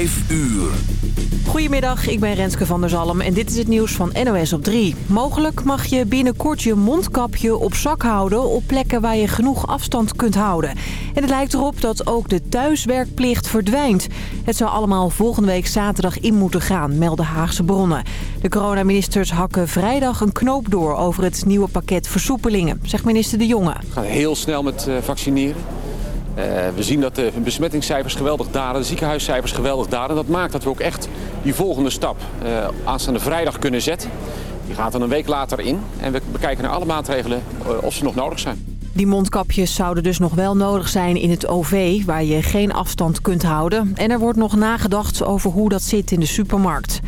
5 uur. Goedemiddag, ik ben Renske van der Zalm en dit is het nieuws van NOS op 3. Mogelijk mag je binnenkort je mondkapje op zak houden op plekken waar je genoeg afstand kunt houden. En het lijkt erop dat ook de thuiswerkplicht verdwijnt. Het zou allemaal volgende week zaterdag in moeten gaan, melden Haagse bronnen. De coronaministers hakken vrijdag een knoop door over het nieuwe pakket versoepelingen, zegt minister De Jonge. We gaan heel snel met eh, vaccineren. Uh, we zien dat de besmettingscijfers geweldig dalen, de ziekenhuiscijfers geweldig dalen. Dat maakt dat we ook echt die volgende stap uh, aanstaande vrijdag kunnen zetten. Die gaat dan een week later in en we bekijken naar alle maatregelen uh, of ze nog nodig zijn. Die mondkapjes zouden dus nog wel nodig zijn in het OV, waar je geen afstand kunt houden. En er wordt nog nagedacht over hoe dat zit in de supermarkt.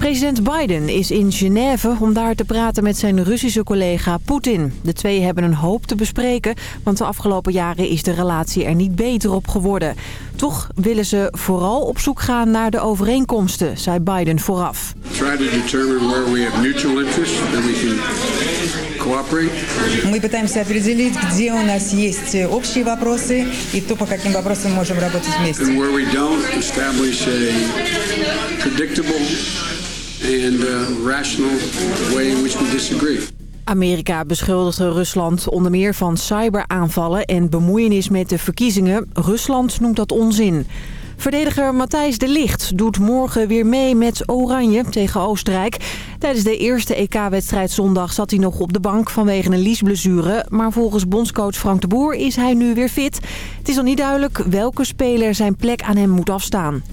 President Biden is in Genève om daar te praten met zijn Russische collega Poetin. De twee hebben een hoop te bespreken, want de afgelopen jaren is de relatie er niet beter op geworden. Toch willen ze vooral op zoek gaan naar de overeenkomsten, zei Biden vooraf. Try to determine where we have mutual interests and we can cooperate. Мы пытаемся определить, где у нас есть общие вопросы и то, по каким вопросам мы можем работать вместе. And where we don't, establish a predictable and uh, rational way in which we disagree. Amerika beschuldigde Rusland onder meer van cyberaanvallen en bemoeienis met de verkiezingen. Rusland noemt dat onzin. Verdediger Matthijs de Licht doet morgen weer mee met Oranje tegen Oostenrijk. Tijdens de eerste EK-wedstrijd zondag zat hij nog op de bank vanwege een liesblessure. Maar volgens bondscoach Frank de Boer is hij nu weer fit. Het is nog niet duidelijk welke speler zijn plek aan hem moet afstaan.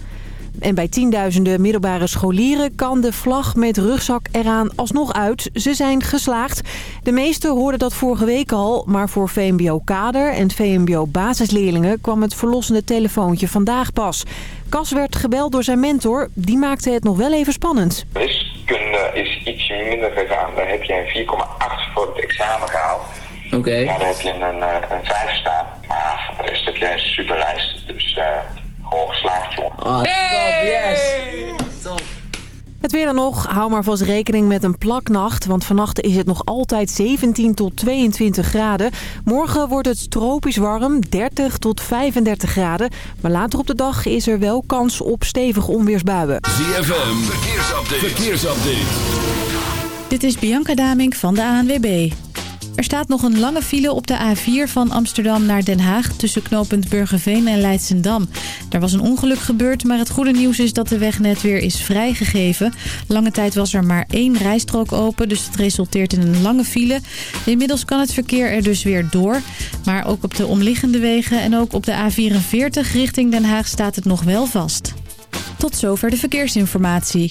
En bij tienduizenden middelbare scholieren kan de vlag met rugzak eraan alsnog uit. Ze zijn geslaagd. De meesten hoorden dat vorige week al, maar voor VMBO-kader en VMBO-basisleerlingen kwam het verlossende telefoontje vandaag pas. Cas werd gebeld door zijn mentor, die maakte het nog wel even spannend. Wiskunde is ietsje minder gegaan. Daar heb je een 4,8 voor het examen gehaald. Oké. Okay. Ja, daar heb je een, een, een 5 staan. Maar voor de rest heb je een superlijst. Dus... Uh, geslaagd, joh. Oh, yes. Het weer dan nog. Hou maar vast rekening met een plaknacht. Want vannacht is het nog altijd 17 tot 22 graden. Morgen wordt het tropisch warm, 30 tot 35 graden. Maar later op de dag is er wel kans op stevige onweersbuien. ZFM, verkeersupdate. verkeersupdate. Dit is Bianca Damink van de ANWB. Er staat nog een lange file op de A4 van Amsterdam naar Den Haag... tussen knooppunt Burgerveen en Leidsendam. Daar was een ongeluk gebeurd, maar het goede nieuws is dat de weg net weer is vrijgegeven. Lange tijd was er maar één rijstrook open, dus het resulteert in een lange file. Inmiddels kan het verkeer er dus weer door. Maar ook op de omliggende wegen en ook op de A44 richting Den Haag staat het nog wel vast. Tot zover de verkeersinformatie.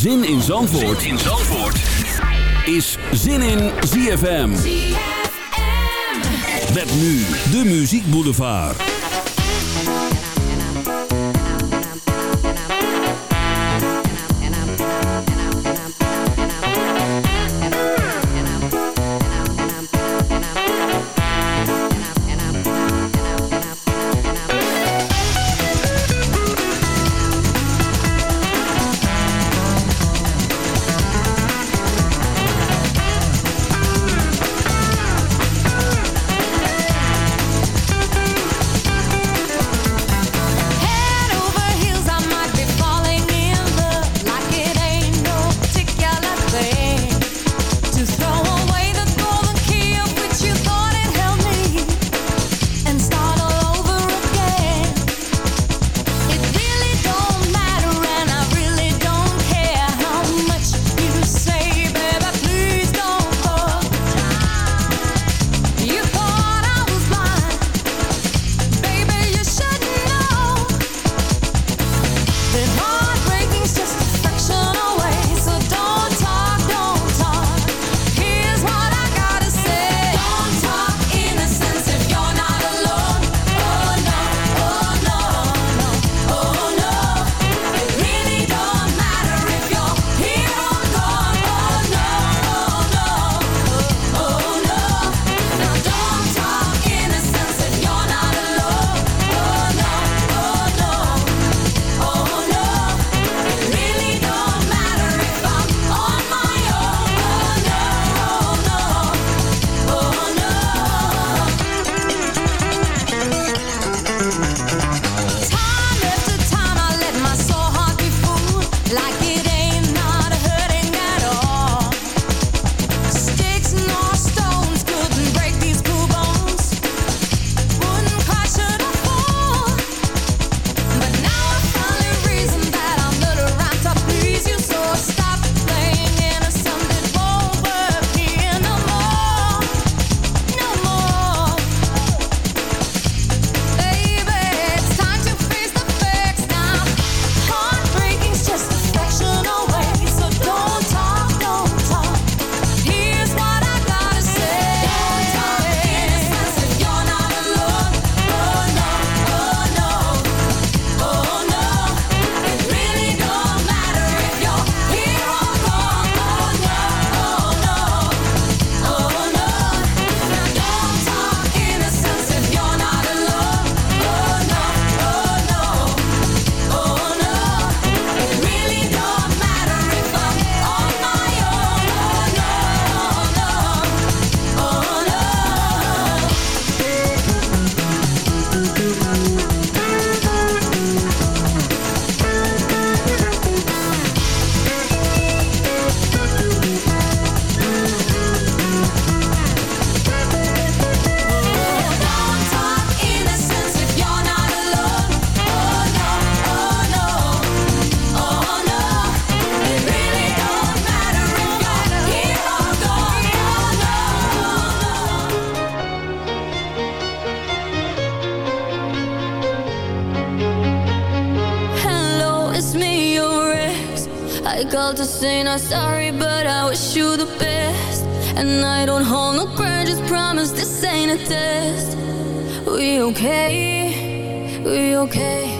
Zin in Zandvoort, zin in Zandvoort. is Zin in ZFM. ZFM. Met nu de Muziek Boulevard. Okay? We okay?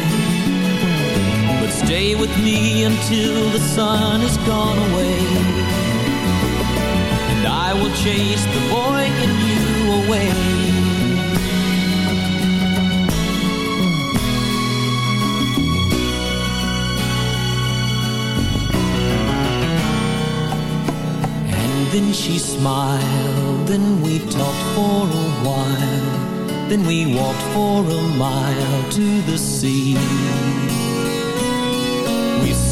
Stay with me until the sun has gone away. And I will chase the boy in you away. And then she smiled, and we talked for a while. Then we walked for a mile to the sea.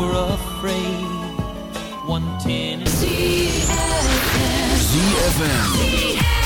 Were afraid. 110 ZFM. ZFM.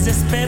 Faut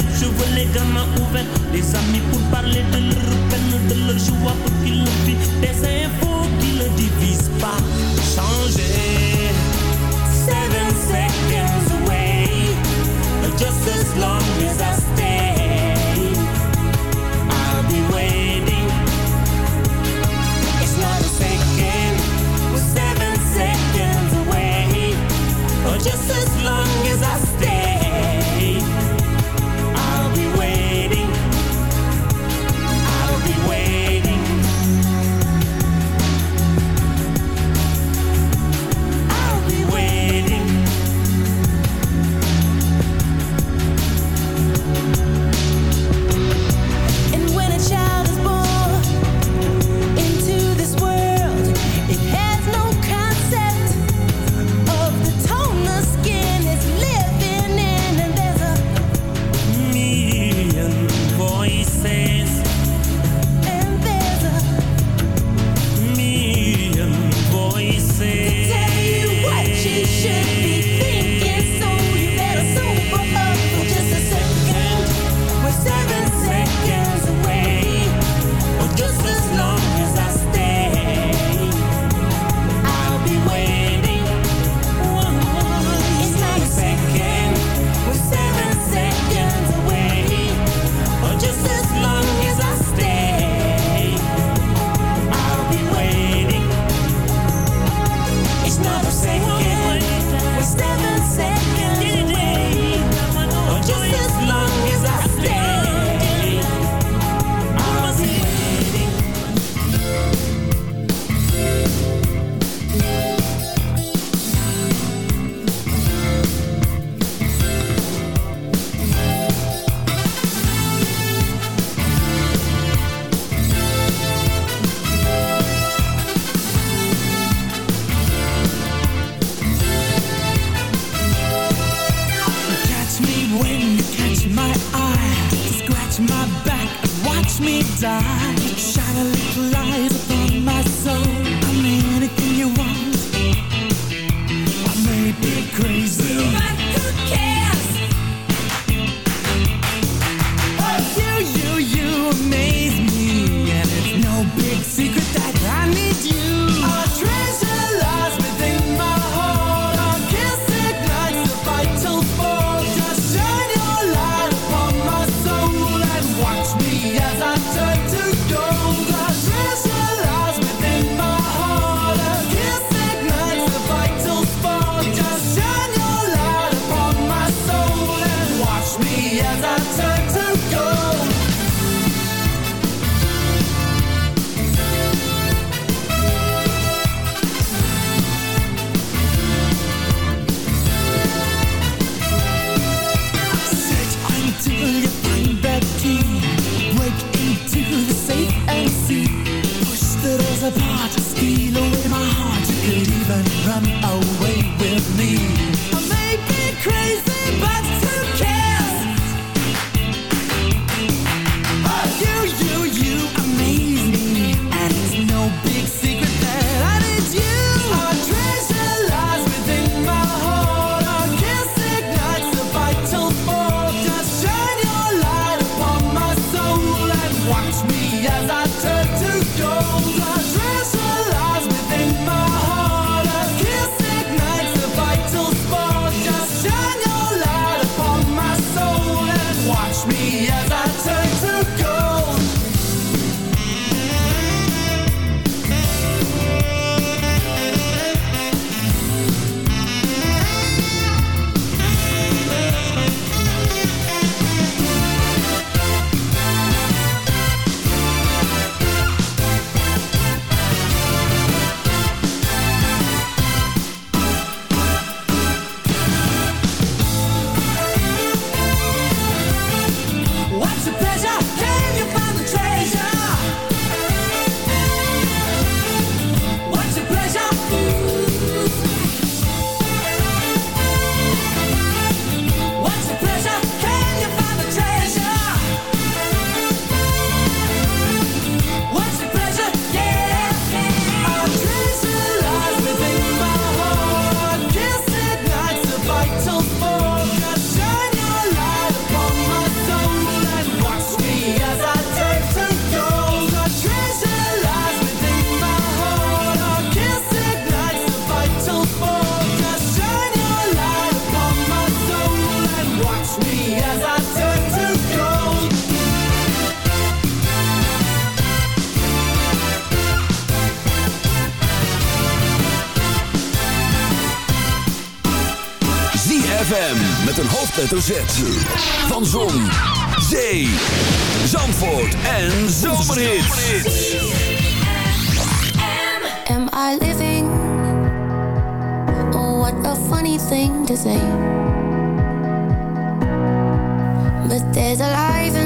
hoofdletter Z. Van Zon, Zee, Zandvoort en Zomerhits. Am I living? Oh, what a funny thing to say. But there's a life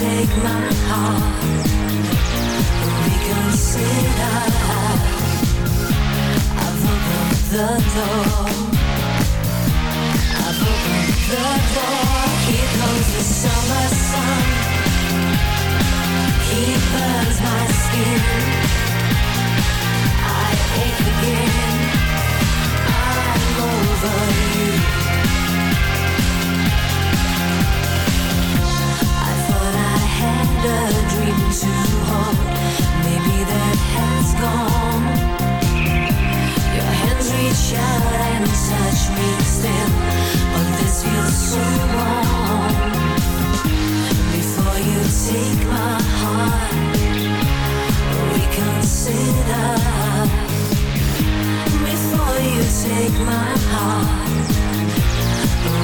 take my heart, reconsider. I've opened the door. I've opened the door. Here comes the summer sun. He burns my skin. I ache again. I'm over you. Take my heart,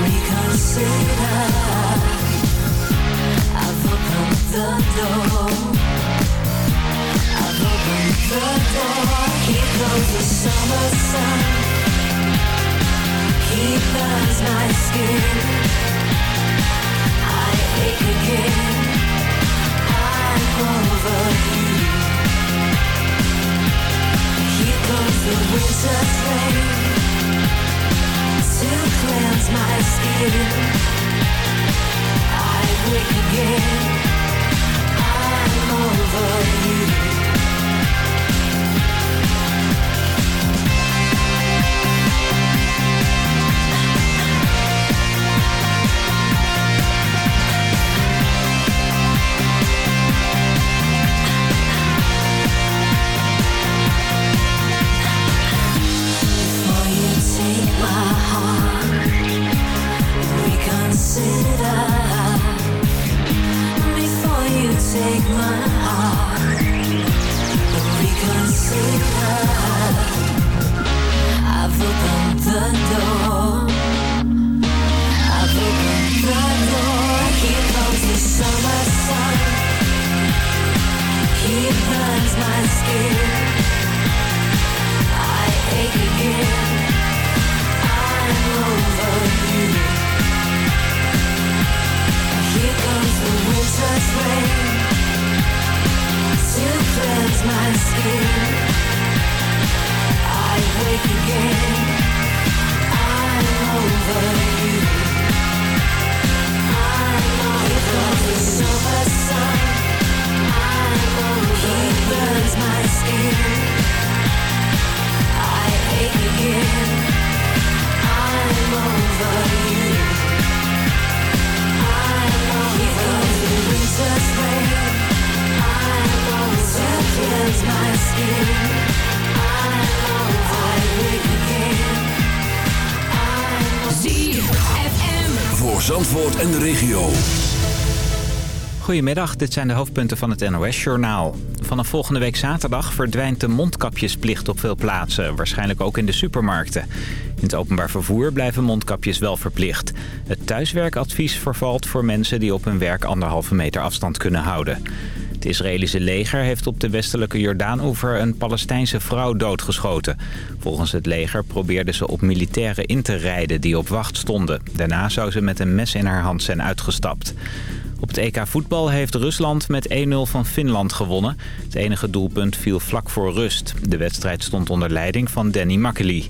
reconsider. To cleanse my skin. Again. I'm over you. Goedemiddag, dit zijn de hoofdpunten van het NOS-journaal. Vanaf volgende week zaterdag verdwijnt de mondkapjesplicht op veel plaatsen. Waarschijnlijk ook in de supermarkten. In het openbaar vervoer blijven mondkapjes wel verplicht. Het thuiswerkadvies vervalt voor mensen die op hun werk anderhalve meter afstand kunnen houden. Het Israëlische leger heeft op de westelijke Jordaanoever een Palestijnse vrouw doodgeschoten. Volgens het leger probeerde ze op militairen in te rijden die op wacht stonden. Daarna zou ze met een mes in haar hand zijn uitgestapt. Op het EK voetbal heeft Rusland met 1-0 van Finland gewonnen. Het enige doelpunt viel vlak voor rust. De wedstrijd stond onder leiding van Danny Makkely.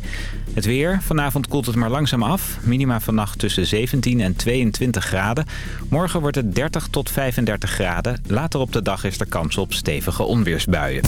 Het weer. Vanavond koelt het maar langzaam af. Minima vannacht tussen 17 en 22 graden. Morgen wordt het 30 tot 35 graden. Later op de dag is er kans op stevige onweersbuien.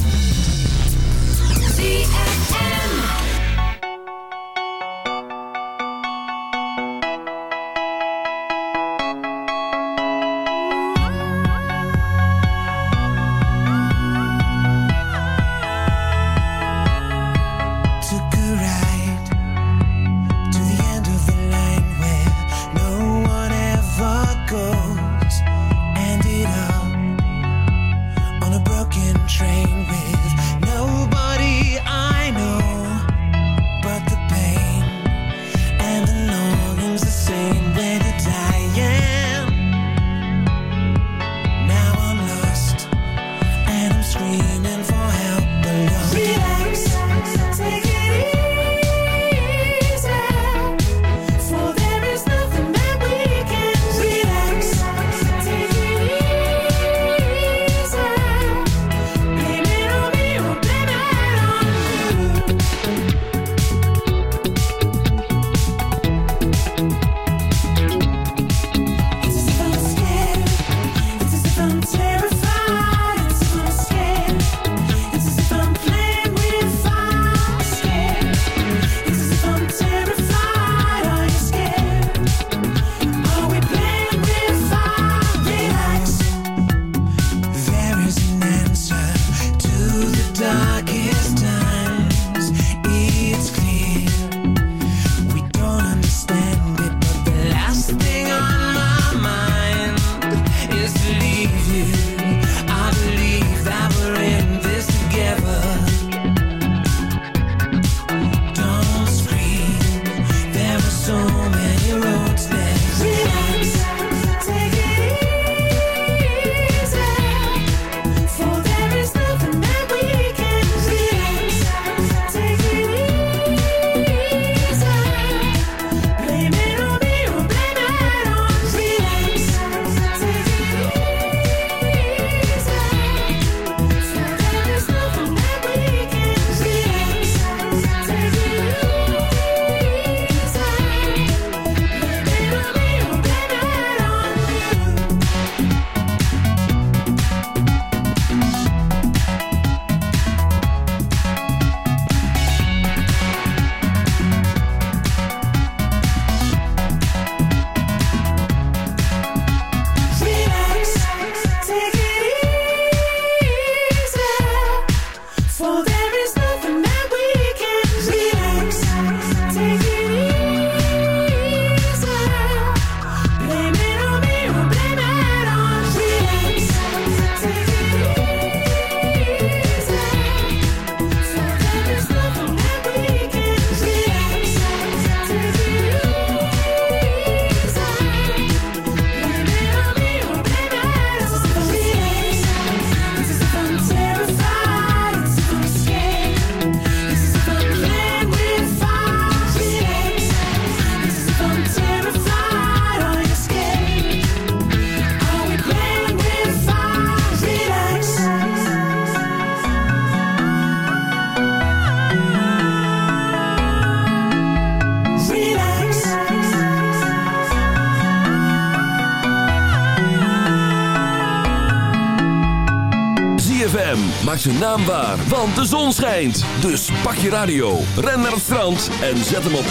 zijn naam waar, want de zon schijnt. Dus pak je radio, ren naar het strand en zet hem op 106.9.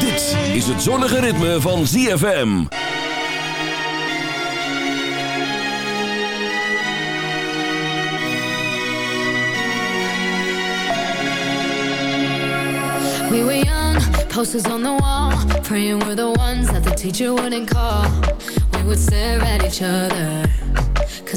Dit is het zonnige ritme van ZFM. We were young, posters on the wall Praying we're the ones that the teacher wouldn't call We would stare at each other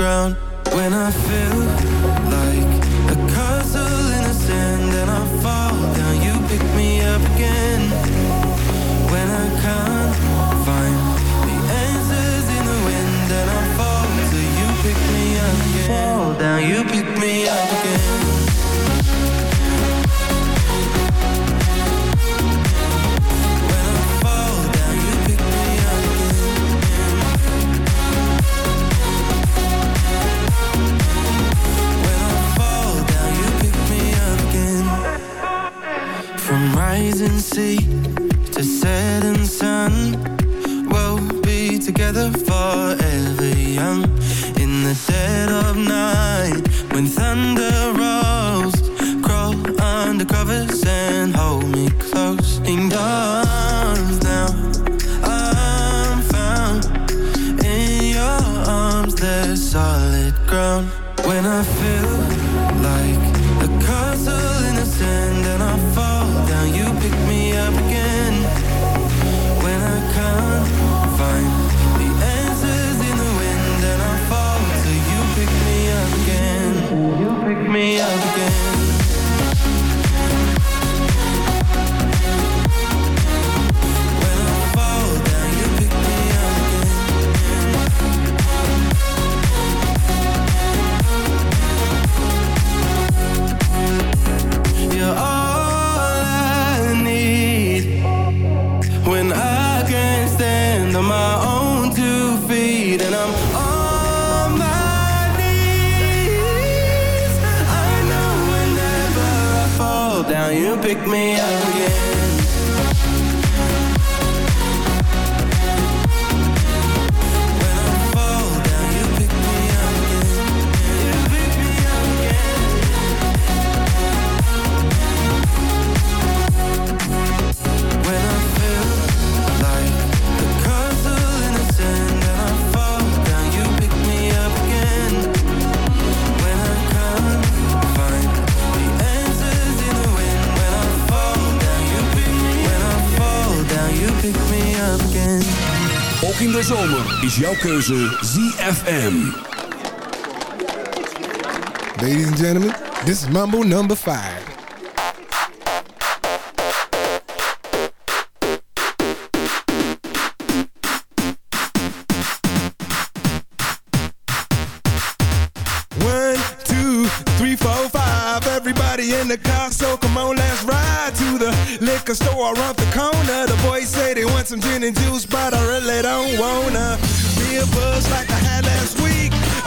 ground. When I feel pick me up again. is jouw keuze ZFM. Ladies and gentlemen, this is Mambo number 5.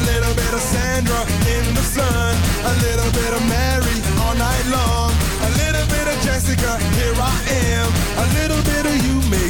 A little bit of Sandra in the sun. A little bit of Mary all night long. A little bit of Jessica, here I am. A little bit of you makes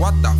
what the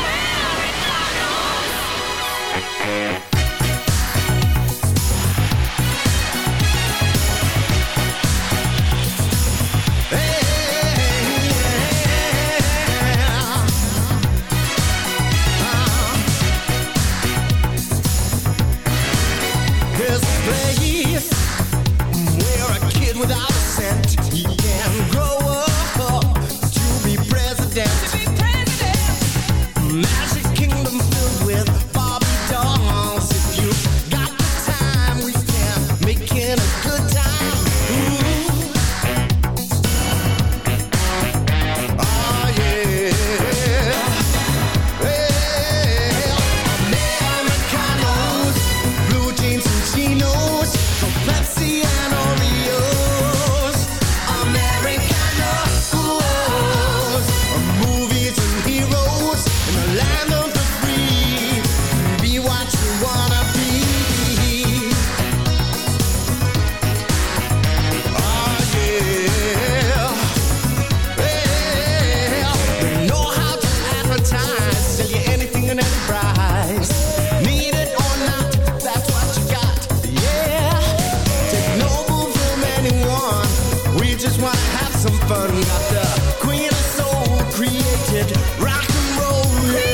rock and roll.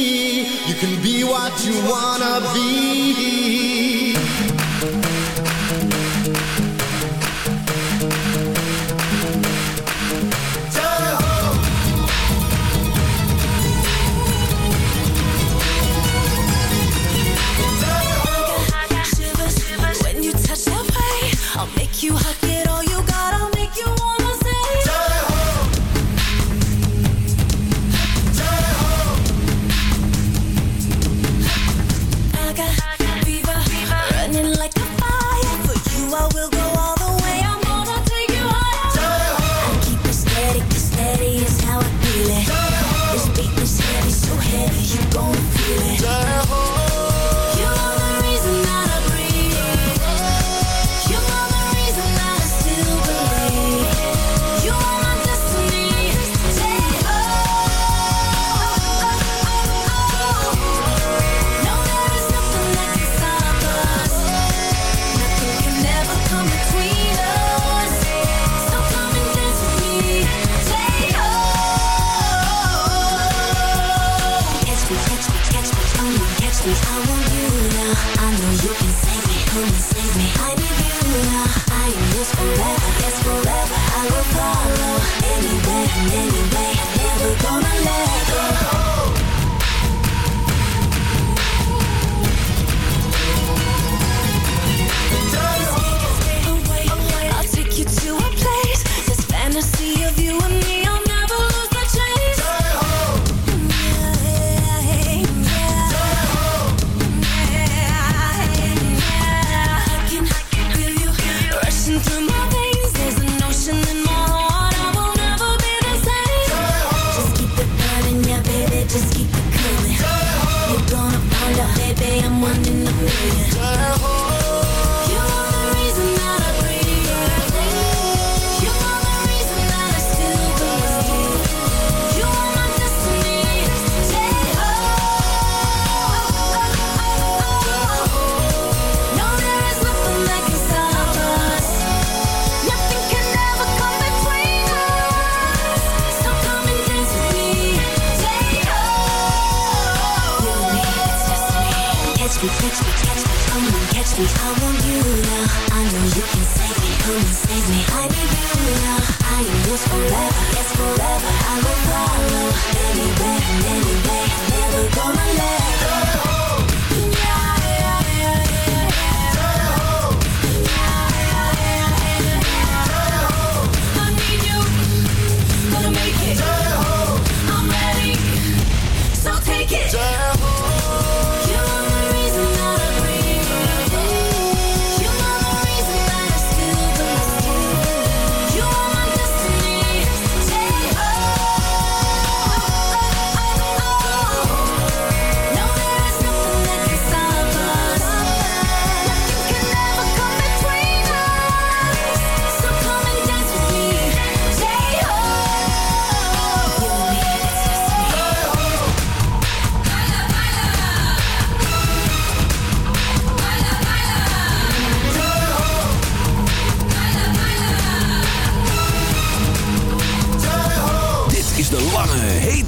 You can be what you wanna be. come and save me. I need you now. I am yours forever.